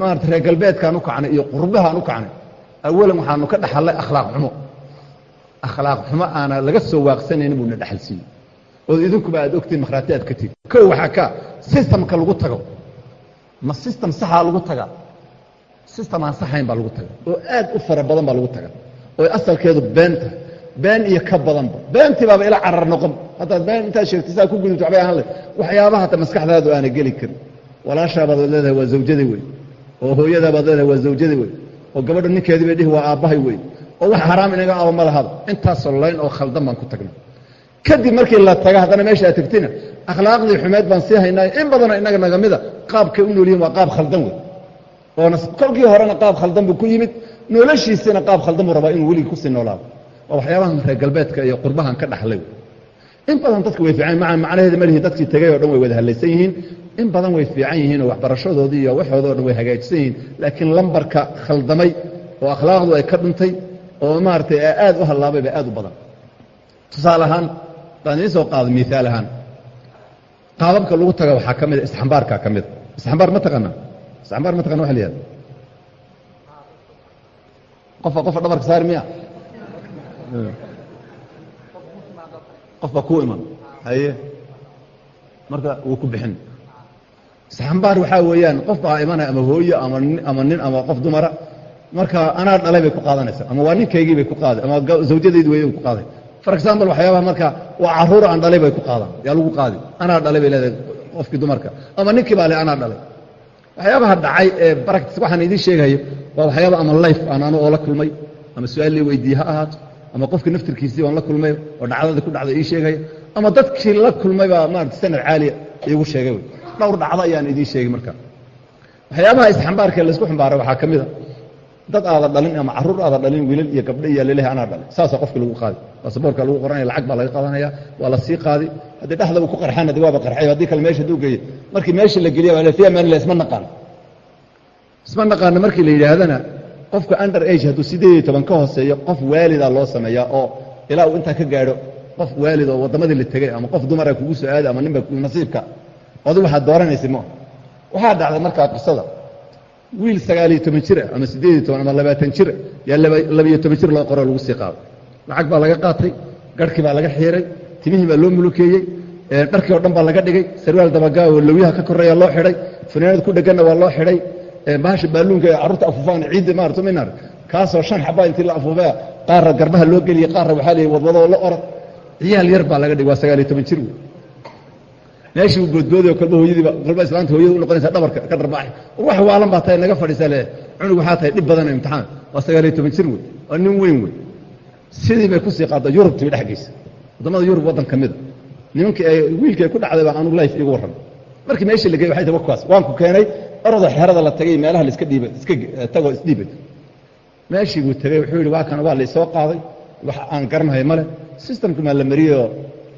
maarata reer galbeedkaan u kacnay iyo qurbahaan u kacnay awalan waxaanu ka dhaxallay akhlaaq xumo. Akhlaaq xumo aana laga soo waaqsanayn buuna dhaxal siiyey. Ood idinkuba aad ogtiin makhraati aad ka tigi kow waxaa ka sistamka lagu tago. Ma sistam saxaa lagu tagaa sistam aan saxayn baa lagu taga. Oo aad u fara badan baa lagu taga. Oo asalkeedu beenta been iyo ka badanba beentii baaba ila carar noqon. Haddaad been intaad sheegtay saa ku gudubto waxbay ahaan le waxyaabaha hata maskaxdaadu aana geli karin walaashaabaad leedahay waa zawjadii wey oo hooyadaabaad leedahay waa zawjadii wey oo gabadha ninkeedii bay dhihi waa aabbahay wey oo wax haraam inaga aba ma lahada intaasoo layn oo khaldan baan ku tagnay kadib markii la taga haddana meesha aad tegtina akhlaaqdii xumeed baan sii haynaayo in badanoo inaga nagamida qaabkay u noolyihin waa qaab khaldan wey oona kolkii horena qaab khaldan buu ku yimid noloshiisina qaab khaldan buu rabaa inuu weligii ku sii noolaado. Waa waxyaabahan reer galbeedka iyo qurbahan ka dhaxlay in badan dadka way fiican maa macnaheeda ma lihi dadkii tegay oo dhan way wada hadlaysan yihiin. In badan way fiican yihiin oo waxbarashadoodii iyo waxooda o dhan way hagaajisan yihiin. Laakiin lambarka khaldamay oo akhlaaqdu ay ka dhuntay oo maaragtay aad u hallaabay ba aad u badan. Tusaale ahaan baan idiin soo qaaday miaal ahaan. Qaababka lagu taga waxaa ka mida isxambaarkaa ka mida isxambaar ma taqaana? Isxambaar ma taqana wa la yihahda qofa dhabarka saari miya qof baa kuu iman. Haye. Marka wuu ku bixin. Isxambaar waxaa weeyaan qof baa imanaya ama hooyo ama nin ama qof dumara. Marka anaa dhalay bay ku qaadanaysaa ama waa ninkaygii bay ku qaaday ama zawjadaydi wey ku qaaday. For example waxyaabaha marka waa carruur aan dhalay bay ku qaadaan yaa lagu qaadi. Anaa dhalay bay leedahay qofkii dumarka. Ama ninkii baa le anaa dhalay. Waxyaabaha dhacay ee baractis waxaan idiin sheegayo waa waxyaaba ama life aan anu oo la kulmay ama su'aal lii weydiiye ha ahaato ama qofkii naftirkiisii aan la kulmay oo dhacdadii ku dhacday ii sheegaya ama dadkii la kulmay baa maarata sanad caaliya iigu sheegay wey. Dhowr dhacdo ayaan idiin sheegay marka. Waxyaabaha isxambaarkee laysku xambaaray waxaa ka mid a dad aada dhalin ama carruur aada dhalin wiilal iyo gabdho iyo leleh anaa dhalay saasaa qofki lagu qaadi. Basaboorka lagu qoranaya lacag baa laga qadanaya waa la sii qaadi. Haddii dhexda ku qarxana de waaba qarxay haddii kale meesha haduu geeye markii meesha la geliya waa fiya manila isma naqaano isma naqaano markii la yidhaahdana qofka under age hadduu sideed iyo toban ka hooseeyo qof waalida loo sameeyaa oo ilaa uu intaa ka gaadho qof waalid oo waddamadii la tegey ama qof dumara kugu soo aada ama ninba nasiibka odu waxaad dooranaysa ma waxaa dhacday markaa qisada wiil sagaaliyo toban jira ama siddeed iyo toban ama labaatan jira yaa labiyo toban jir loo qoroo lagu sii qaaday. Lacag baa laga qaatay garhkii baa laga xiiray timihii baa loo mulukeeyey dharkii oo dhan baa laga dhigay sarwaal dabagaa oo lowyaha ka koreeya loo xidhay fanaanad ku dheganna waa loo xidhay bahasha baaluunka ee carruurta afuufaan ciidda maarata minar kaasoo shan xabaa intii la afuufaya qaarra garbaha loo geliyey qaarra waxaa leeyay wadwadoo la orod ciyaal yar baa laga dhigay waa sagaaliyo toban jir wey. Meeshii uu boodboodayo kolba hooyadiiba kolba islaanta hooyada u noqonaysa dhabarka ka dharbaaxay wax waalan baa tahay naga fadhiisa le cunug waxaa tahay dhib badan imtixaan. Waa sagaaliyo toban jir wey. Waa nin weyn wey. Sidii bay ku sii qaadda yurubtii dhex geysa waddamada yurub waddan ka mida nimankii ay wiilkii ku dhacday baa anugu life iigu warran. Markii meeshii la geeyey waxay tahay wakaas waan ku keenay orada xerada la tagay meelaha la iska dhiibay iska tagoo isdhiibay meeshii buu tegey wuxuu yidhi waa kan waa laysoo qaaday wax aan garanahay male systemka maa la mariyey oo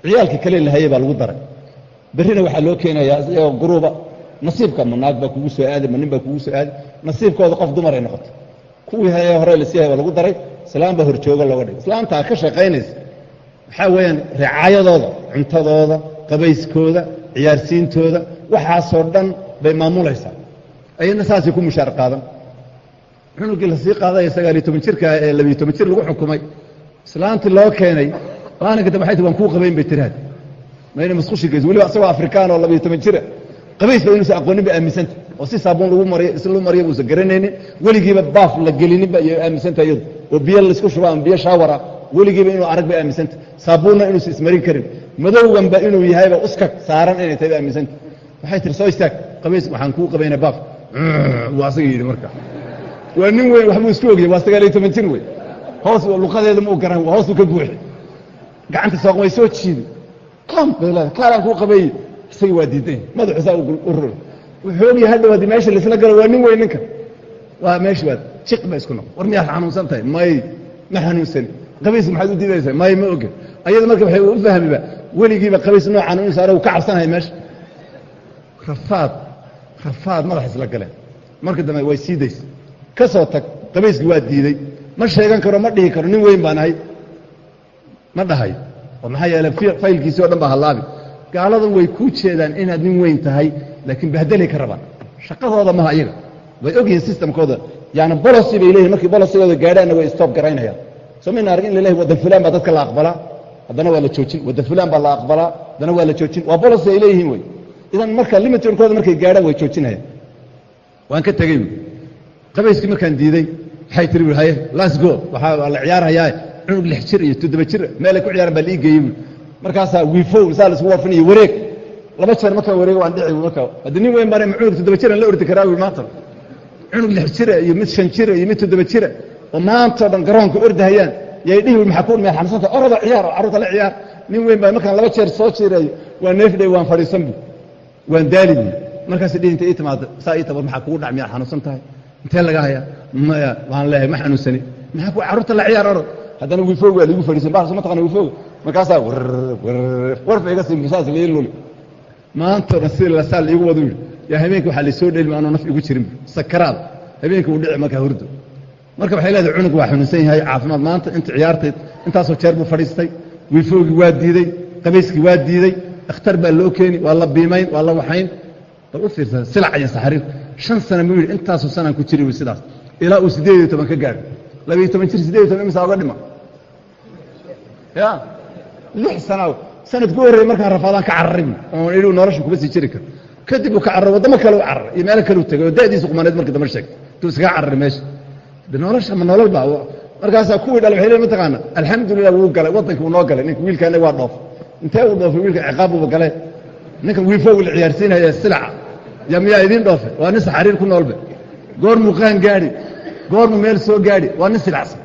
ciyaalkii kale lahayey baa lagu daray. Berrina waxaa loo keenayaa isagoo guruuba nasiibka ma naag baa kugu soo aaday ma nin baa kugu soo aaday nasiibkooda qof dumar ay noqotay. Kuwii hayee hore la sii hay baa lagu daray. Islaam baa horjooga looga dhigay. Islaamtaa ka shaqaynaysa. Waxaa weeyaan ricaayadooda cuntadooda qabayskooda ciyaarsiintooda waxaasoo dhan bay maamulaysaa ayadna saasay ku mushaar qaadan. Cunugii la sii qaadaya sagaaliyo toban jirka ee labiyo toban jir lagu xukumay. Islaantii loo keenay maalinka dambe waxay ti waan kuu qabayn bay tiraad. Mayna masqushi geyso weliba asagoo afrikaan oo labiyo toban jira qabays ba inuusan aqoonin ba aaminsanta oo si saabuun lagu mariyo is lu mariyo uusan garanaynin. Weligiiba baaf la gelininba iyo aaminsanta iyadu oo biyo la isku shuba ama biyo shaawara. Weligiiba inuu arag bay aaminsanta saabuunna inuusan ismarin karin. Madowganba inuu yahayba uskag saaran inay tahay ba aaminsanta waxay tiri soo istaag qabays waxaan kuu qabayna baaf waa asaga yidhi marka. Waa nin weyn waxbuu isku ogyahay waa sagaaliyo toban jir wey hoos luqadeeda ma u garan hoosuu ka buuxi. Gacanta sooq way soo jiidi. Kam bay leedahay kaalaan kuu qabeeye isagii waa diidan madaxu saa u rur wuxuu ogyahay hadhow haddii meesha laisla galo waa nin weyn ninka. Waa meesha waa jiq ba isku noq war miyaad xanuunsan tahay? May ma xanuunsani qabiis maxaad u diidaysaa may ma ogen ayada marka waxay u fahmiba weligiiba qabiis noocan inuu saaro ka cabsanahay meesha rafaad rafaad madax isla galeen. Marka dambe way sii daysa ka soo tag qabayskii waa diiday. Ma sheegan karo ma dhihi karo nin weyn baan ahay. Ma dhahayo oo maxaa yeele faylkiisii o dhan baa hallaabi gaaladan way kuu jeedaan inaad nin weyn tahay laakiin bahdelay ka rabaan. Shaqadooda maha iyaga. Way ogyihiin systemkooda. Yani bolocy bay leeyihiin markii bolocygooda gaadhaanna way stop garaynayaan. Soo mayna argin in laleeyahy waddan fulaan baa dadka la aqbalaa haddana waa la joojin. Waddan fulaan baa la aqbalaa haddana waa la joojin. Waa bolocy ay leeyihiin wey idan marka limitkooda markay gaadhaan way joojinayaan. Waan ka tegey qabayskii markaan diiday waxay tiri bu haye? Las go. Waxaa la ciyaarhayaa cunug lix jir iyo toddoba jir. Meelay ku ciyaaran baa la ii geeyey. Bu markaasaa wiifow saa la isku warfinayo wareeg. Laba jeer markaan wareego waan dhici. Marka haddi nin weyn baan cunug toddoba jiran la ordi karaa bu maanta. Cunug lix jira iyo mid shan jira iyo mid toddoba jira oo maantao dhan garoonka ordahayaan yay dhihi maxaa ku meel xamsanta orada ciyaar oo carruurta la ciyaar. Nin weyn baa markaan laba jeer soo jiirayo waa neefdhay waan fadhiisan bu waan daali bu markaas dhihi inta ii timaado saa ii tabar maxaa kugu dhac miyaad xanuunsan tahay? Intee laga hayaa? Maya waan leeyahay ma xanuunsani. Maxaa ku carruurta la ciyaar orod haddana wifoog waa liigu fadhiisan. Baas ma taqana wifoog markaasaa warfa iga sii saas lii luli maantao dhan sida lasaa liigu wadu. Yidhi yaa habeenka waxaa laysoo dhelmi anoo naf igu jirin. Sakaraad. Habeenka uu dhici markaa hurdo. Marka waxay leedahay cunug waa xanuunsan yahay caafimaad maanta inta ciyaartay intaasoo jeer buu fadhiistay. Wiifoogii waa diidey qabayskii waa diidey ikhtar baa loo keeni waa la biimayn waa la waxayn bal u fiirsa silac iyo saxariir shan sana muu yidhi intaasoo sanaan ku jiri wy sidaas ilaa uu siddeed iyo toban ka gaadho labiiyo toban jir siddeed iyo toban imisaa oga dhima ya lix sana sanadku horreeyey markaan rafaadaan ka cararay oon idhi nolosha kuma sii jiri karo kadib uu ka cararay waddamo kale u cararay iyo meelo kale u tegay oo da'diisu qumaneed markii dambe sheegtay intuu iskaga cararay meesha de nolosha ma nolol ba markaasaa kuwii dhala waxay leeyihiin mataqaana alxamdulilah wuu galay waddanka uu noo galay ninka wiilkaana waa dhoof intee uu dhoofay wiilka ciqaab buuba galee ninkan wiifoogu la ciyaarsiinaya silaca ya miyaa idiin dhoofe waa nin saxariir ku noolbe goormuu qaan gaadhi goormuu meel soo gaadhi waa nin silacsan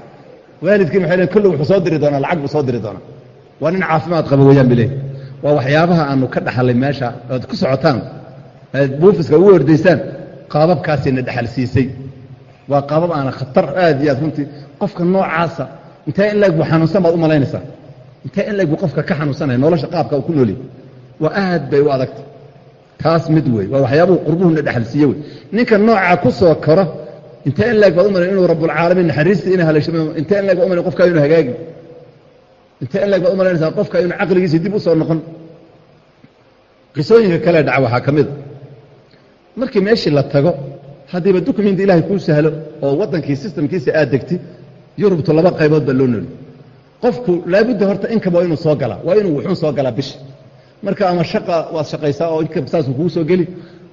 waalidkiin waxay leeyihiin kulli wuxuu soo diri doonaa lacag buu soo diri doonaa. Waa nin caafimaad qaba weeyaan bileey waa waxyaabaha aanu ka dhaxalay meesha. Oad ku socotaan aad buufiska ugu ordaysaan qaababkaasina dhaxal siisay. Waa qaabab aana khatar aad iyo aad runtii. Qofka noocaasa intee in leeg buu xanuunsan baad u malaynaysaa intee in buu qofka ka xanuunsanaya nolosha qaabka uu ku nooliyay waa aad bay u adagta taas mid wey waa waxyaabuhu qurbuhuna dhaxal siiye wey ninka noocaa ku soo koro intee in leeg baad u malayn inuu rabbulcaalamiin naxariistii ina haleesho intee in leeg baad u malayn qofkaa inuu hagaagi intee in leeg baad u malaynaysaa qofka inuu caqligiisii dib u soo noqon? Qisooyinka kale dhaca waxaa ka mida markii meeshii la tago haddiiba dukumenti ilaahay kuu sahlo oo waddankii sistamkiisa aad degti yurubtu laba qaybood baa loo nooli qofku laabudda horta inkaba waa inuu soo galaa waa inuu wuxuun soo galaa bisha marka ama shaqa waad shaqaysaa oo inkab saasuu kugu soo geli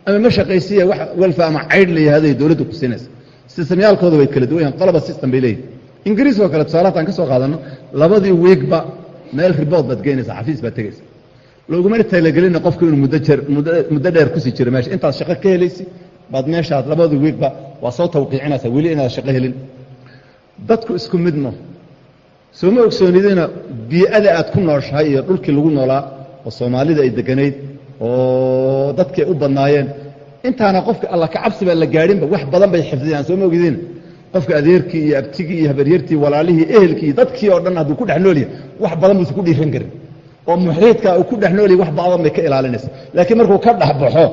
ama ma shaqaysiya wax welfa ama caydh la yihahday dowladdu ku siinaysa. Sistamyaalkooda way kala duwan yahan system bay leeyihiin ingiriis oo kale tusaale hataan ka soo qaadanno labadii wiigba meel ribood baad geynaysa xafiis baad tegaysa. Loogumana talagelina qofku inuu muddo jer muddo dheer ku sii jiro meesha. Intaad shaqo ka helaysi baad meeshaad labadii wiigba waa soo tawqiicinaysaa weli inaad shaqo helin. Dadku isku midno sooma ogsoonidina bii'ada aad ku nooshahay iyo dhulkii lagu noolaa oo soomaalida ay deganayd oo dadkii ay u badnaayeen. Intaana qofka alla ka cabsi baa la gaadhinba wax badan bay xifdiyaan sooma ogidin? Qofka adeerkii iyo abtigii iyo habaryartii walaalihii ehelkii dadkii oo dhan hadduu ku dhex noolyahay wax badan buusa ku dhiiran karin. Oo muxriidka uu ku dhex noolyahay wax badan bay ka ilaalinaysa. Laakiin markuu ka dhex baxo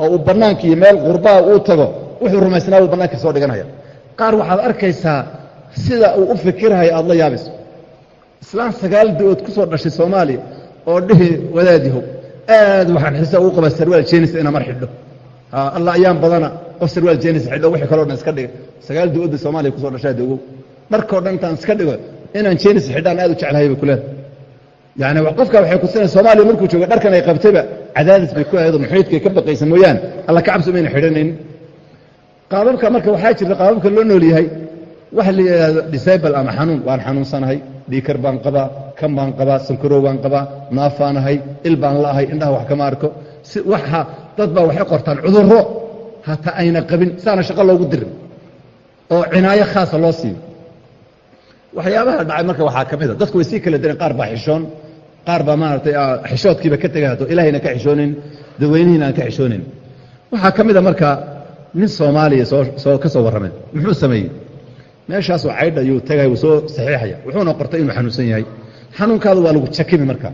oo uu bannaanka iyo meel qurbaa uu tago wuxuu rumaysnaa uu bannaanka soo dhiganaya. Qaar waxaad arkaysaa sida uu u fikirhayo aad la yaabayso islaan sagaal da'ood dhashay soomaaliya oo dhihi wadaadihow aad waxaan xiisa ugu qabaa sarwaal jeenis ina mar xidho. Alla ayaan badana qof sarwaal jeenis xidho wixii kaloo dhan iska dhiga sagaal da'oodda soomaaliya ku soo dhashaa dogow dharkao dhan intaan iska dhigo inaan jeenis xidhaan aad u jeclahay bay kuleeda yani qofka waxay kusinaya soomaaliya markuu jooga dharkan ay qabtayba cadaadis bay ku ahaydo muxiidkay ka baqaysa mooyaane. Alla ka cabsi mayna xidhanaynin qaababka marka waxaa jirta qaababka loo nool yahay waxa la yidhahdo disable ama xanuun. Waan xanuunsanahay dhiikar baan qabaa kan baan qabaa sankarow baan qabaa naafaanahay il baan la'ahay indhaha wax kama arko. Dad baa waxay qortaan cudurro hataa ayna qabin saana shaqo loogu dirin oo cinaayo khaasa loo siiyo. Waxyaabaha dhacay marka waxaa ka mid a dadku way sii kala direen qaar baa xishoon qaar baa maaragtay xishoodkiiba ka hato ilaahayna ka xishoonayn dadweynihiina aan ka xishoonayn waxaa ka mid a marka nin soomaaliya soo soo ka soo warramay muxuu sameeyey meeshaasoo caydh ayuu tagay wuu soo saxiixaya. Wuxuuna qortay inuu xanuunsan yahay. Xanuunkaada waa lagu jakimi marka.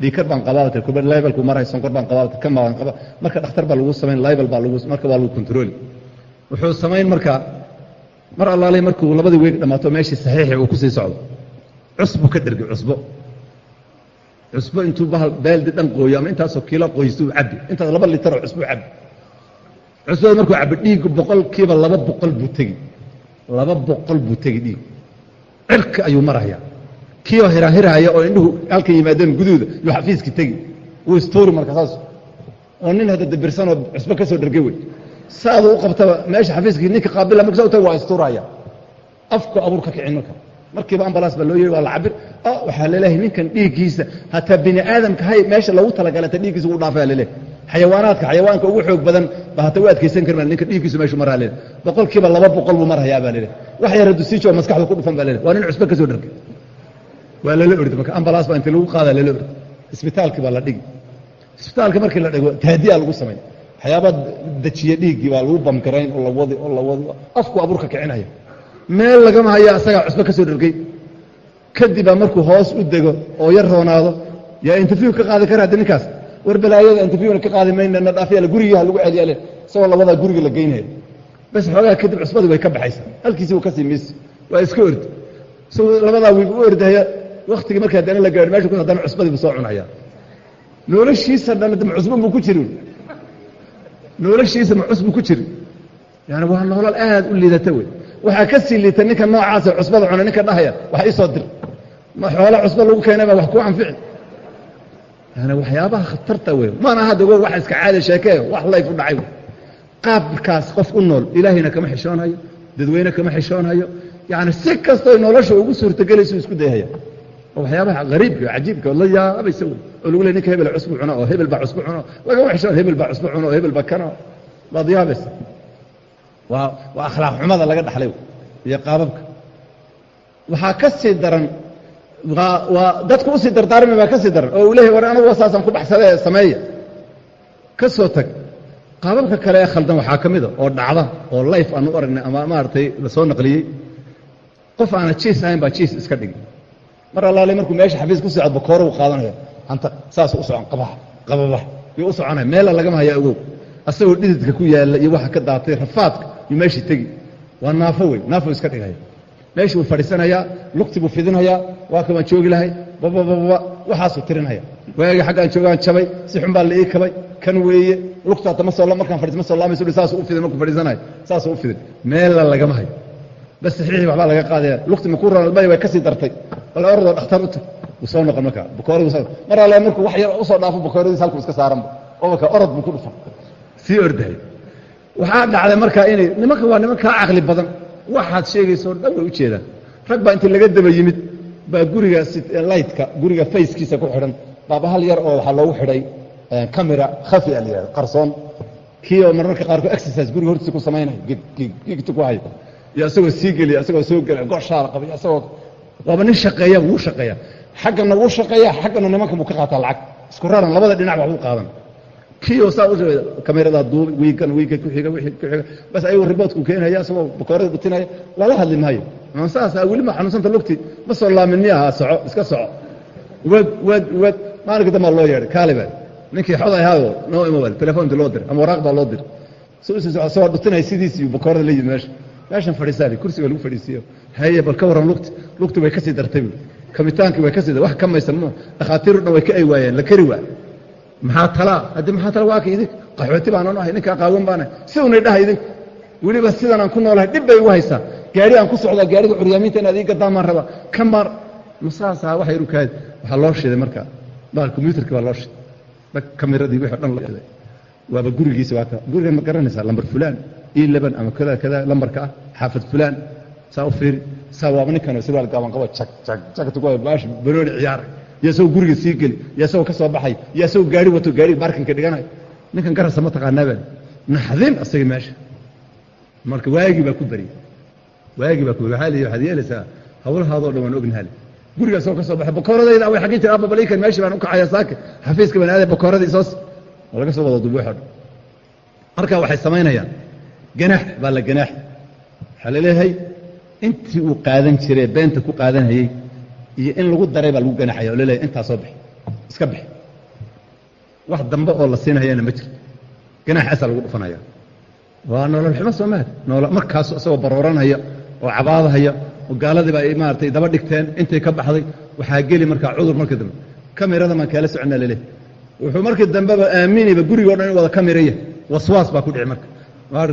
Dhiikar baan qabaabata kuba libelku maray sonkor baan qabaabata baan qaba marka dhakhtar baa lagu samayn libel baa lagu marka waa lagu controli wuxuu samayn marka mar allaalay markuu labadii weeg dhammaato meeshii saxiixi uu ku socdo. Cusbu ka dhergi cusbo. Cusbo intuu bahal baaldi dhan qooyo ama intaasoo kiilo qoystuu cabbi. Intaas laba litaroo cusbuu cabbi. Cusbada markuu cabo dhiiggu boqolkiiba laba boqol buu tegi laba boqol buu tegi dhiig. Cirka ayuu maraya kiioo hirahirahaya oo indhuhu halka yimaadeen guduuda yuu xafiiskii tegi. Wuu istuuri marka saas. Oo nin hadda dabirsanoo cusbo ka soo dhargay wey. Saadu u qabtaba meesha xafiiskii ninka qaabila marka u taga waa istuuraya. Afku abuur ka kicin marka. Markiiba ambalaas baa loo yehi waa la cabir waxaa la leeyahay ninkan dhiiggiisa hataa bini aadamka hay meesha lagu talagalata dhiiggiisa wuu dhaafaya la leeyahay xayawaanaadka xayawaanka ugu xoog badan ba hata u adkaysan karma ninka dhiiggiisu meeshu maraa la leeyahay boqolkiiba laba boqol buu marhayaa baa la leeyahay wax yar hadduu sii joogo maskaxdu ku dhufan baa la leeyahay waa nin cusbo ka soo dhargay. Waa lala ordi marka ambalaas baa inti lagu qaadaa lala ordi. Isbitaalkii baa la dhigi. Isbitaalka markii la dhigo taadiyaa lagu samay. Waxyaaba dejiye dhiiggii baa lagu bamgarayn oo la wadi oo la wadi. Afku abuurka kicinaya. Meel lagama haya asagaa cusbo ka soo dhargay. Kadib baa markuu hoos u dego oo yar roonaado. Yaa interview ka qaadi kara haddi ninkaas war balaayada interviewna ka qaadi mayna na dhaafyala gurigii ha lagu celiyaale isagoo labadaa guriga la geynaya bas xoogaa kadib cusbadii way ka baxaysaa halkiisi ka sii waa iska ordi. Isagoo labadaa wiig u ordaya waktigii markii haddana la gaadho meesha ku haddana cusbadii buu soo cunaya. Noloshiisa dhan ma cusbo buu ku jirin. Noloshiisa ma cusbu ku jiri yani waa nolol aad u liidata wey waxaa ka sii liita ninka noocaasa cusbada cuna ninka dhahaya wax ii dir. Ma xoola cusbo lagu keenayba wax ku anfici yani waxyaabaha khatarta wey maana hadda go wax iska caadi sheekee wax layf u dhacay. Qaabkaas qof u nool ilaahayna kama xishoonhayo dadweyne kama xishoonhayo yani si kastoo nolosha ugu suurtagelaysu isku dayhaya waxyaabaha ariibka cajiibka la yaabaysa wey oo lagu le ninka hebel cusbu cuno oo hebel baa cusbu cuno. Lagama xishoon hebel baa cusbu cuno oo hebel baa kano. Baad yaabaysa. Waa akhlaaq xumada laga dhaxlay iyo qaababka. Waxaa ka sii daran waa dadku u sii dardaarmay baa ka sii daran oo uu leeyahy war anagu saasaan ku baxsadee sameeya ka soo tag. Qaababka kale ee khaldan waxaa ka mida oo dhacda oo layf aan u aragnay ama maaragtay la soo naqliyey. Qof aana jiis ahayn baa jiis iska dhigi mar allaale markuu meesha xafiis ku socod bakooro u qaadanaya. Anta saas u socon qabax qababax. Yuu u soconaya meela lagama haya ogow. Asagoo dhididka ku yaalla iyo waxa ka daatay rafaadka yuu meeshii tegi. Waa naafo wey naafo iska dhigaya meeshii buu fadhiisanayaa lugti buu fidinayaa waa kabaan joogi lahay babababa waxaasuu tirinaya. Waagi xaggaan joogaan jabay si xun baa la ii kabay kan weeye lugta hadda ma soo markaan fadhiis ma soo laamayso saasuu u fidin markuu fadhiisanayo saasuu u fidin. Meella lagama hayo bas saxiixii waxbaa laga qaadaya lugti makuu ronalbay way ka dartay. Bal oradoo dhakhtar u tag wuu soo noqon markaa bakooradu mar alle markuu wax yar u soo dhaafo bakooradiis halkuu iska saaranba oo marka orod buu ku dhufan. Sii ordahay. Waxaa dhacday markaa inay nimanka waa niman kaa caqli badan waxaad sheegaysoo dhan way u jeedaan. Rag baa intii laga daba yimid baa guriga laytka guriga fayskiisa ku xidhan. Baaba hal yar oo waxaa loogu xidhay camera khafi a la yihahdo qarsoon. Kii oo marmarka qaarkood exercise guriga hortiisa ku samaynayo gigta ku hayo iyo isagoo sii geliya isagoo soo gelaya goshaala qabay isagoo waaba nin shaqeeya wuu shaqeeya. Xaggana wuu shaqeeya xaggana nimanka buu ka qaataa lacag. Isku raran labada dhinac wax u qaadan kii oo saa u kameradaa duubay wiigan wiiga ku xiga wixii ku xiga. Bas ayuu riboodku keenaya isagoo bakoorada dhutinaya lala hadli maayo ma saas weli ma xanuunsanta lugti. Ma soo laamin miyaha soco iska soco. Wad wad wad maalinka dambaa loo yeedhay kaaliba ninkii xod ahaayo noo imobile telefoonti loo diray ama waraaq baa loo diray isagoo dhutinaya sidiisii bakoorada la yimid meesha. Meeshan fadhiisaali kursiga lagu fadhiisiiyo. Haye bal ka warran lugti. Lugti way ka sii dartay. Kabitaankii way ka sii wax ka maysan ma dhakhaatiiru dhan way ka ay waayeen la kari waa maxaa talaa haddii maxaa tala waa ka idink qaxooti baanan ahay ninkaa qaawan baanahay sidunay dhaha idink weliba sidanaan ku noolahay dhib bay igu haysaa gaari aan ku socdaa gaariga curyaamiinta inaad ii gadaan baan ka maar masaasaa wax yaru kaadi waxaa loo shiday marka baal combyutarkii baa loo shiday kamiradii wixii dhan loo waaba gurigiisa waa ka guriga ma garanaysaa lambar fulaan ii laban ama kada kada lambarka ah xaafad fulaan saa u fiiri saa waaba ninkan sirwaal gaaban qabo jag jag jagta ku baash barooni ciyaaray iyo isagoo guriga sii geli iyo isagoo ka soo baxay iyo isagoo gaari wato gaariga baarkinka dhiganayo ninkan garasa ma taqaanaabaan naxdin asagii meesha. Marka waagii baa ku beriyey waagii baa ku waxaa lihi waxaad yeelaysaa hawlahaadoo dhan waan ognahaale guriga isagoo ka soo baxay bakooradayda way xagin jira ababaliikan meeshii baan u kacaya saake xafiiska baan aaday bakooradii soos oo laga soo wada waxoo dhan. Marka waxay samaynayaan. Ganaax baa la ganaax. Waxaa la leeyahay intii uu qaadan jiree beenta ku qaadanhayey iyo in lagu daray baa lagu ganaxaya oo la leeyahay intaa soo bixi. Iska bixi. Wax dambe oo la siinayana ma jirto ganaaxaasaa lagu dhufanaya waa nolol xumo soo mahad nool markaas isagoo barooranaya oo cabaadahaya oo gaaladiiba ay maaratay daba dhigteen intay ka baxday waxaa geli markaa cudur markii dambe. Kamirada maan kaala soconnaa la leeyahay. Wuxuu markii dambeba aaminayba gurigoo dhan in wada kamiraya waswaas baa ku dhici marka.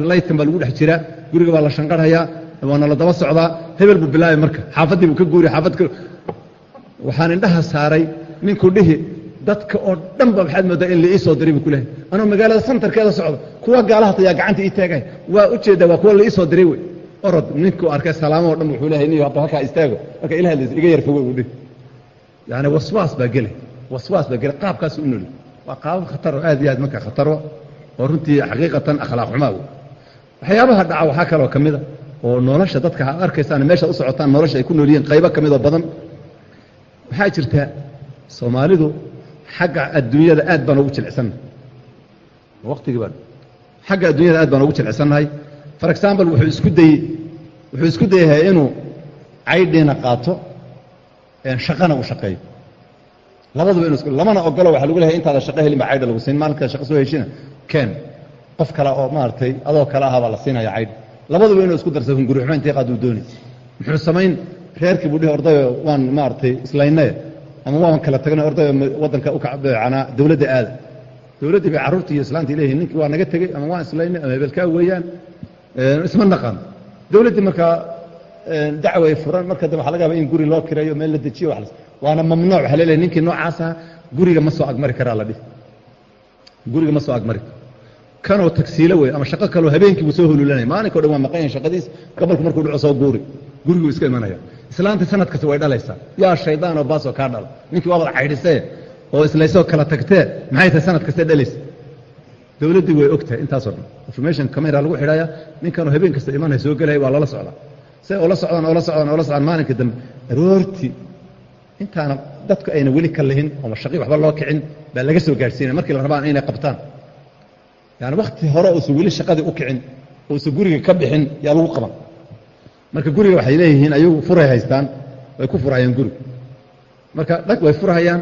Laydkan baa lagu dhex jiraa guriga baa la shanqarhayaa. Waana la daba socdaa. Hebel buu bilaabay marka. Xaafaddii buu ka guuriy xaafad waxaan indhaha saaray ninkuu dhihi dadka oo dhan ba maxaad moodaa in la ii soo diray buu ku lehay. Anuu magaalada santarkeeda socdo kuwa gaalaha tayaa gacanta ii taagay. Waa u jeedaa waa kuwa la ii soo diray orod ninkuu arkay salaamo dhan wuxuu lehay niyo hadda halkaa istaago. Marka ilaha la iga yar fogo buu dhihi. Yani waswaas baa gelay waswaas baa gelay qaabkaas u noli waa qaabab khataro aad iyo aad marka khataro oo runtii xaqiiqatan akhlaaq xumaa wey waxyaabaha dhaca waxaa kaloo ka mida oo nolosha dadka arkaysaan meesha u socotaan nolosha ay ku nool yihiin qaybo ka midoo badan waxaa jirta? Soomaalidu xagga adduunyada aad baan ugu jilicsannahay waqtigii baa xagga adduunyada aad baan ugu jilicsannahay. For example wuxuu isku dayey wuxuu isku dayahay inuu caydhiina qaato shaqana uu shaqeeyo labaduba inu isku lamana ogolo waxa lagu lehay intaada shaqo helin baa caydha lagu siin. Maalinka shaqa soo heshina keen qof kale oo maaragtay adoo kale aha baa la siinaya caydh. Labaduba inuu isku darsa hungurixuma intii qaad uu doonay muxuu samayn reerkii buu dhihi ordayo waan maaragtay islaynaye ama waan kala tagnay ordayo waddanka u kacbeecanaa dawladda aada. Dawladdii bay carruurtii iyo islaantii leeyihiin ninkii waa naga tegey ama waan islaynay ama hebelkaa weeyaan isma naqan dawladdii markaa dacway furan marka dambe waxa laga yaba in guri loo kireeyo meel la dejiyo wax waana mamnuuc waxaa leelehay ninkii noocaas aha guriga ma soo agmari karaa la dhihi. Guriga ma soo agmari karo kanoo tagsiilo wey ama shaqo kaloo habeenkii buu soo hululanaya maalinko dhan waa maqan yahay shaqadiis gobolku markuu dhaco soo guuri. Guriguu iska imanaya islaanta sanad kasta way dhalaysaa. Yaa shaydaan oo baasoo kaa dhala ninkii waabad caydhisee oo islaysoo kala tagtee maxay tahay sanad kaste dhalaysa? Dawladdii way og intaasoo dhan. Information camera lagu xidhaya ninkanoo habeen kasta imanaya soo gelaya waa loola socdaa say oola socdaan oola socdaan oola socdaan maalinka dambe aroortii intaana dadku ayna weli ka lihin ooma shaqii waxba loo kicin baa laga soo gaadhsiinaya. Markii la rabaan inay qabtaan yani wakti hore uusan weli shaqadii u kicin uusan guriga ka bixin yaa lagu qaban marka guriga waxay leeyihiin ayagu furay haystaan way ku furhayaan guriga marka dhag way furhayaan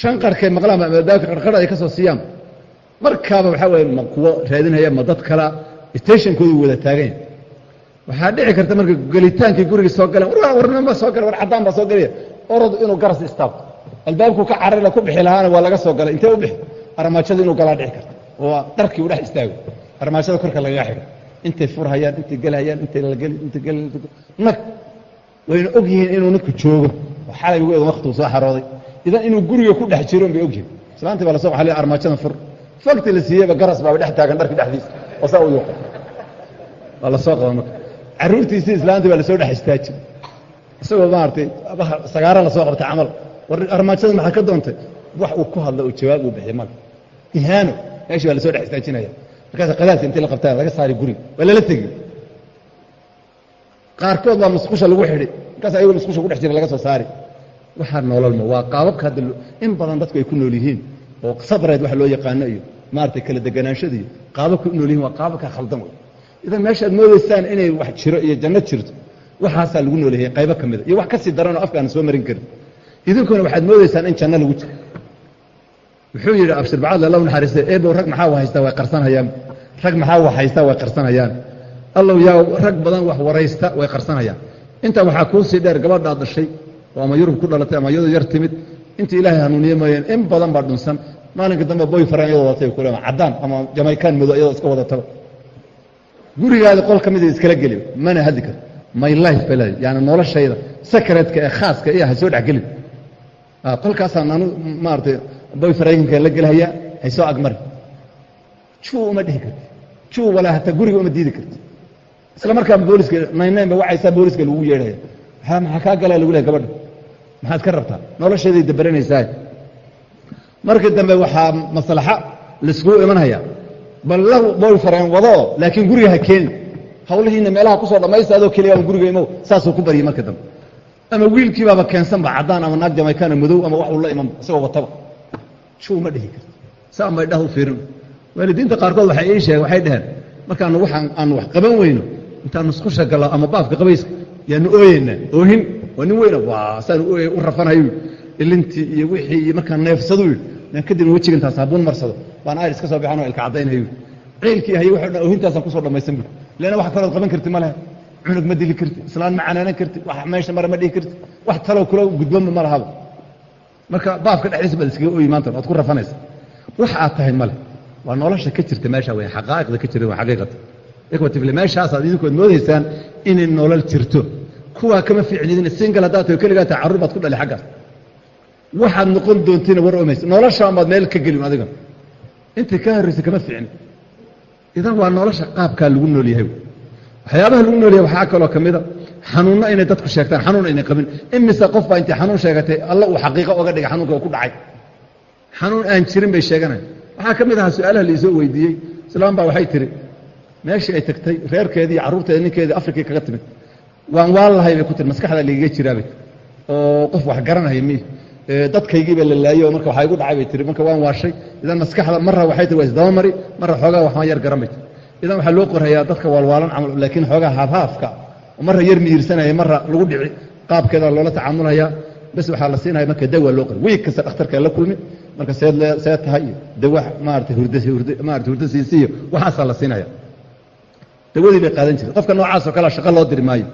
shan maqlaan maadaaka qarqara ay ka soo siiyaan. Markaaba waxaa weye ma kuwo raadinhaya ma dad kala stationkoodu wada taaganya waxaa dhici karta marka gelitaankii guriga soo galeen war warnima soo gala war caddaan baa soo gelaya orod inuu garas istaabto albaabku ka cararila ku bixi lahaana waa laga soo galay intee u bixi? Armaajada inuu galaa dhici karta oo dharkii u dhex istaago. Armaajada korka lagaga xidho intay furhayaan intay gelhayaan intay lalgeli intay gel nag wayna og inuu ninku joogo. Oo xalay ugu eedan waktigu soo xarooday idan inuu guriga ku dhex jiro bay og islaantii baa la soo waxaa armaajadan fur. Fakti la siiyeyba garas baaba dhex taagan dharkii dhexdiisa. Oo saa u yuuqa waa la soo qaba marka. Carruurtiisii islaantii baa la soo dhex istaaji isagoo maaragtay sagaara la soo qabtay camal. War armaajada maxaa ka doontay? Wax uu ku hadla oo jawaab uu bixiy male ihaano meeshii baa la soo dhex istaajinaya markaas qadaadka intii la qabtaa laga saari guriga waa lala tegi qaarkood baa musqusha lagu xidhi. Markaas ayagoo musqusha ku dhex jira laga soo saari. Waxaa noololma waa qaababka hadda in badan dadku ay ku nool yihiin oo sabreed waxa loo yaqaano iyo maaragtay kala deganaanshada qaababka u nool yihiin waa qaababka khaldan wey. Idan meeshaad moodaysaan inay wax jiro iyo janno jirto waxaasaa lagu nool yahay qaybo ka mida iyo wax ka sii daranoo afkaana soo marin karin. Idinkuna waxaad moodaysaan in janno lagu jiro wuxuu yidhi abshir bacadle allahu naxariistay eebow rag maxaa haystaa way qarsanayaan. Rag maxaa wax haystaa way qarsanayaan. Allow yaa rag badan wax waraysta way qarsanayaan. Intaa waxaa kuu dheer gabadhaad dhashay oo ama yurub ku dhalatay ama iyadoo yar timid. Inta ilaahay hanuuniye mooyeen in badan baa dhunsan. Maalinka dambe boy faraan iyadoo wadatay kule caddaan ama jamaykaan madow iyadoo iska wadataba gurigaada qol ka mida iskala geli mana hadli karto my life bay leedahay yani noloshayda secretka ee khaaska iyo ha soo dhex gelin qolkaasaan anu maaratay boy farayinka la gelhayaa hay soo agmari juu uma dhihi karti juu walaa hataa guriga uma diidi karti isla markaa booliska naynayn ba wacaysaa booliska lagu yeedhaya. Maxaa kaa galaa lagu lehay gabadha? Maxaad ka rabtaa? Nolosheeday dabaranaysaa. Markii dambe waxaa maslaxa laiskugu imanhayaa. Bal la boy fareen wadoo laakiin guriga ha keeni hawlihiina meelaha dhammaysta adoo keliya ama guriga imow saasuu ku baryay marka dambe. Ama wiilkiibaaba keensanba caddaan ama naag jamaykaana madow ama wax uu la isagoo wataba juu ma dhihi karto saa may dhah u fiirin waalidiinta qaarkood waxay ii sheegeen waxay dhaheen markaanu waxaan aanu wax qaban weyno intaan musqusha gallo ama baafka qabayska yaanu ooyeynaa oohin waa nin weyna waa saan u rafanayo ilintii iyo wixii iyo markaan neefsadu kadibna wejiga intaan saabuun marsado baan ayris ka soo bixan oo ilka caddaynayo ciilkii haye wuxuu dhan oohintaasaan ku soo dhammaysan buri leena wax kalood qaban karti ma lehe cunug ma dili karti islaan ma canaanan karti wax meesha mare ma dhihi karti wax taloo kula gudbanba ma lahaba marka baafka dhexdiisa baad iskaga ooyi maanta waad ku rafanaysa. Wax aad tahay male waa nolosha ka jirta meesha wey xaqaa'iqda ka jira waa xaqiiqata ikhwatifle meeshaasaad idinkood moodaysaan inay nolol jirto. Kuwaa kama fiicnidin singal haddaad taho keligaa tahay carruur baad ku dhali xaggaas. Waxaad noqon doontiina war omaysa noloshaan baad meel ka gelin adiga. Intay ka horraysa kama fiicni idan waa nolosha qaabkaa lagu nool yahay waxyaabaha lagu nool yahay waxaa kaloo ka mida xanuunno inay dadku sheegtaan xanuun aynay qabin. Imise qof baa intay xanuun sheegatay alla uu xaqiiqo oga dhigay xanuunka oo ku dhacay. Xanuun aan jirin bay sheeganayan waxaa ka mid ahaa su'aalaha laisoo weydiiyey islaam baa waxay tihi meeshii ay tagtay reerkeedii iyo carruurteeda ninkeedii afrikii kaga timid waan waan lahay bay ku tiri maskaxda lagaga jiraabay oo qof wax garanaya mi dadkaygiiba la laayey oo marka waxaa igu dhacay bay tiri marka waan waashay idan maskaxda marra waxay tiri waa isdaba mari marra xoogaa waxaan yar garan bay tiri idan waxaa loo qorayaa dadka waalwaalan camal laakiin xoogaa haafhaafka marra yar miirsanaya marra lagu dhici qaabkeeda loola tacaamulayaa bes waxaa la siinaya marka dawa loo qoray wiig kasta dhakhtarka la kulmi marka seed see tahay iyo dawa maarata hurda hurd maarata hurda siisiyo waxaasaa la siinaya dawadii bay qaadan jirtay qofka noocaasoo kalea shaqo loo diri maayo.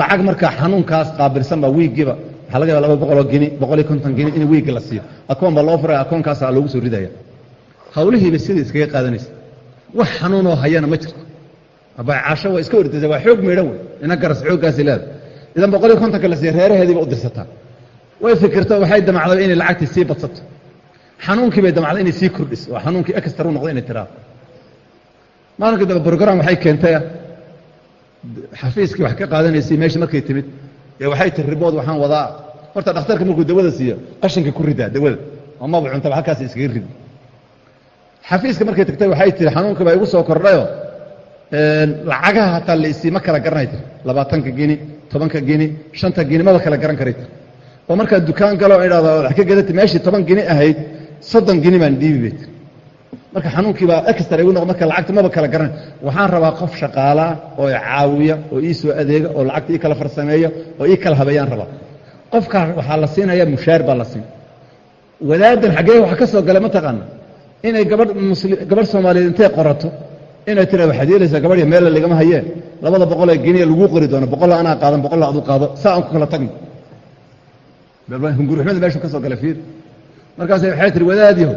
Lacag markaa xanuunkaas qaabilsan baa wiiggiiba waxaa laga yaba laba boqoloo gini boqol iyo konton gini in wiigga la siiyo. Akoon baa loo furaya akoonkaasaa loogu soo ridaya hawlihiiba sidai iskaga qaadanaysa wax xanuunoo hayana ma jirto. Abacaasho waa iska ordaysa waa xoog meedhan wey ina garas xooggaasi leeda idan boqol iyo kontonka la siiya reeraheediiba u dirsataa way fikirto waxay damacday inay lacagtii sii badsato. Xanuunkii bay damacday inay sii kordhiso. Oo xanuunkii extra u noqdo inay tiraado. Maalinkii dambe brogram waxay keentay xafiiskii wax ka qaadanaysay meesha markay timid ee waxay tiri ribood waxaan wadaa. Horta dhakhtarka markuu dawada siiyo qashinka ku ridaa dawada. Oo maba cuntaba halkaas iskaga ridi xafiiska markay tagtay waxay tiri xanuunkii baa igu soo kordhayo. Lacagaha hataa la isii ma kala garanay tiri. Labaatanka gini tobanka gini shanta gini maba kala garan karay tiri. Oo markaa dukaan galo idhahdo wax ka gadati meeshii toban gini ahayd soddon gini baan dhiibi bay tiri. Marka xanuunkii baa extra igu noqo marka lacagta maba kala garanay. Waxaan rabaa qof shaqaalaa oo caawiya oo ii soo adeega oo lacagta ii kala farsameeya oo ii kala habeeyaan rabaa. Qofkaa waxaa la siinaya mushaar baa la siin wadaadan xaggee wax ka soo galay mataqaana inay gabadh soomaaliyeed intay qorato? Inay tira waxaad yeelaysaa gabadhya meella ligama hayee labada boqolee geniya laguu qori doono. Boqolla anaa qaadan boqolla adu qaado. Saa aan ku kala tagno hunguruxmada meeshu ka soo gala fiir. Markaas waxay tihi wadaadiho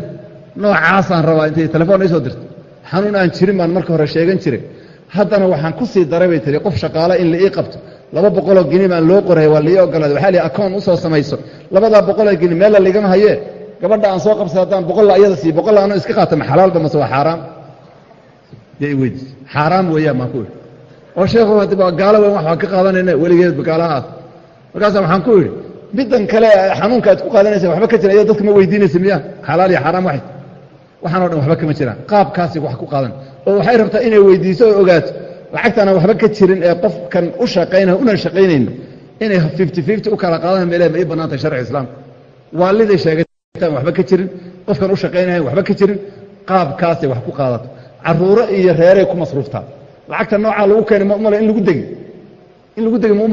noocaasaan rabaa intay telefoon ii soo dirto. Xanuun aan jirin baan marka hore sheegan jiray. Haddana waxaan ku daray bay tihi qof shaqaale in la ii qabto. Laba boqoloo geni baan loo qoray waa laii ogolaaday waxaa lii akoon u soo samayso. Labadaa boqoloo geni meella ligama hayee gabadha aan soo qabsay haddaan boqolla ayada siiyo boqolla anoo iska qaata ma xalaalba mase waa xaaraam. Yay weydiis xaaraam weeyaan baan ku idhi oo sheekhu waa gaalo weyn wax waan ka qaadanayna weligeedba gaalahaas markaasa waxaan ku idhi middan kale xanuunka aad ku qaadanaysa waxba ka jira iyado dadka ma weydiinaysa miya xalaal iyo xaaraam waxay. Waxaanoo dhan waxba kama jiraan qaabkaasi wax ku qaadan. Oo waxay rabtaa inay weydiiso oo ogaato. Lacagtaana waxba ka jirin ee qofkan u shaqaynaya unan shaqaynayno inay fifty fifty u kala qaadaan meele ma ii bannaan tahay sharci islaamka waaliday sheegataan waxba ka jirin qofkan u shaqaynayan waxba ka jirin qaabkaasay wax ku qaadato. Caruuro iyo reeray ku masruuftaa lacagta noocaa lagu keenay ma umala in lagu degi. In lagu degi ma u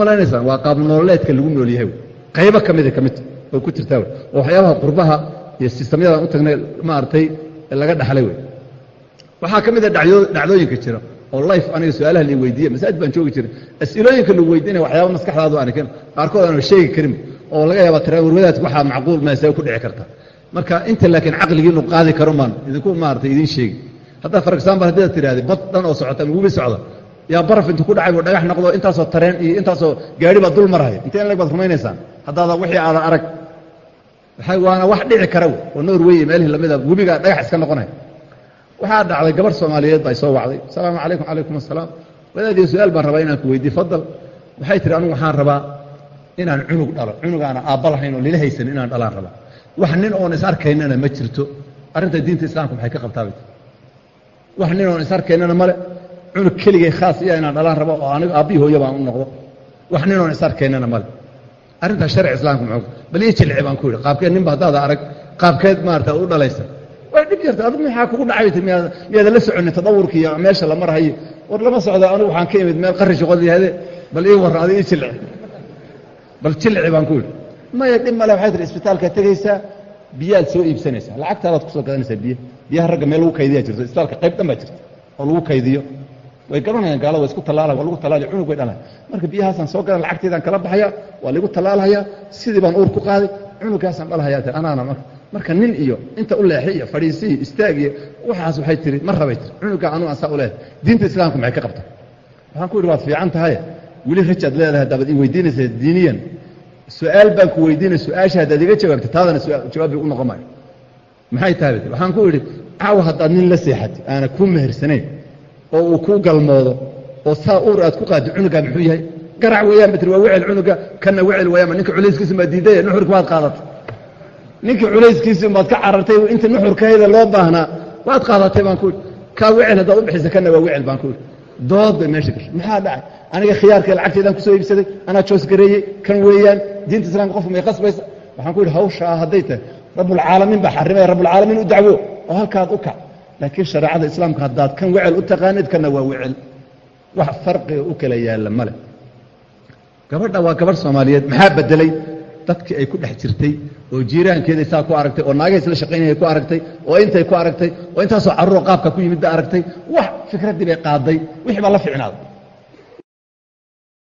waa qaab nololeedka lagu nool yahay. Qaybo ka mida ka midta oo ku jirtaa oo waxyaabaha qurbaha iyo sistamyadan u tagnay maaragtay laga dhaxlay wey. Waxaa ka mid a dhacdooyinka jira oo life aniga su'aalaha la weydiiye masaajid baan joogi jiray. As-ilooyinka lagu weydiinaya waxyaaba maskaxdaadu aan qaarkood aan sheegi karin oo laga yaaba tira warwadaad waxaa macquul maasee ku dhici karta. Marka inta laakiin caqligiinu qaadi karo maan idinku maarata idiin sheegi. Haddaa for example haddii ad tidhahdi bad dhan oo socota webi socda yaa baraf intu ku dhacay buu dhagax noqdo intaasoo tareen iyo intaasoo gaari baa dul maraya intee in lag baad rumaynaysaan haddaada wixii aada arag. Waana wax dhici kara oo norwey meelihii lamida webigaa dhagax iska noqonaya waxaa dhacday gabarh soomaaliyeed baa soo wacday. Asalaamu calaykum calaykum asalaam. Wadaadiyo su'aal baan rabaa inaan ku weydiye fadal. Waxay tihi anugu waxaan rabaa inaan cunug dhalo. Cunugaana aabba lahayn oo lila haysan inaan dhalaan rabaa wax nin oon is arkaynana ma jirto. Arrinta diinta islaamka maxay ka qabtaabay wax nin oon is arkaynana male cunug keligay khaas iya inaan dhalaan rabo oo anigu aabbihi hooyo baan u noqdo. Wax nin oon is arkaynana male arrintaa sharci islaamka muxuu bal ii jilci baan ku yidhi qaabkeed ninba haddaada arag qaabkeed maarata u dhalaysa. Way dhib jirta adigu maxaa kugu dhacay miyaad miyaadan la soconin tadawurka iyo meesha la marhayo war lama socda anigu waxaan ka imid meel qarri shaqood yahade bal ii warra adi ii jilci bal jilci baan ku yidhi. Maya dhib male waxay tihi isbitaalkaa tegaysaa biyaad soo iibsanaysaa lacagtaadaad ku soo gadanaysaa biyo. Biyaha ragga meel lagu kaydiyaa jirto isbitaalka qayb dhan baa jirta oo lagu kaydiyo. Way garanayaan gaalada waa isku tallaala waa lagu tallaali cunug bay dhalaan. Marka biyahaasaan soo galan lacagteedaan kala baxaya waa lagu tallaalhayaa sidii baan uur ku qaaday cunugaasaan dhalhayaa te anaana marka. Marka nin iyo inta u leexi iyo fadhiisi iyo istaag iyo waxaas waxay tiri ma rabay tiri cunuga anuu aan saa u leehay. Diinta islaamka maxay ka qabta waxaan ku yidhi waad fiican tahay weli rajaad leedahay daabad i weydiinaysa diiniyan su'aal baan ku weydiinay su'aasha haddaad iga jawaabta taadana jawaab u noqon maayo. Maxay tahay waxaan ku idhi caawa haddaad nin la seexatay aana kuu mehersanayn oo uu kuu galmoodo oo saa uur aad ku qaaddo cunugaa muxuu yahay? Garac weeyaan batr waa wecel cunuga kana wecel weeyaanba ninka culayskiisa baad diidaya nuxurka baad qaadatay ninkii culayskiisi baad ka carartay inta nuxurkayda loo baahnaa waad qaadatay baan ku idhi. Kaa wecel haddaad u bixisa kana waa wecel baan ku idhi dood bay meesha gashay. Maxaa dhacay? Aniga khiyaarkee lacagteedaan ku soo iibsaday anaa joos gareeyey kan weeyaan diinta islaamka qofka may qasbaysa. Waxaan ku yidhi hawshaa hadday tahay rabbulcaalamiin baa xarimaya rabbulcaalamiin u dacwo. Oo halkaad u kac laakiin shareecada islaamka haddaad kan wecel u taqaanid kana waa wecel wax farqiga u kala yaalla male gabadha waa gabadh soomaaliyeed maxaa bedelay? Dadkii ay ku dhex jirtay oo jiiraankeeday saa ku aragtay oo naagay isla shaqaynayay ku aragtay oo intay ku aragtay oo intaasoo carruuro qaabka ku yimid bay aragtay. Wax fikraddii bay qaaday wixii baa la ficnaaday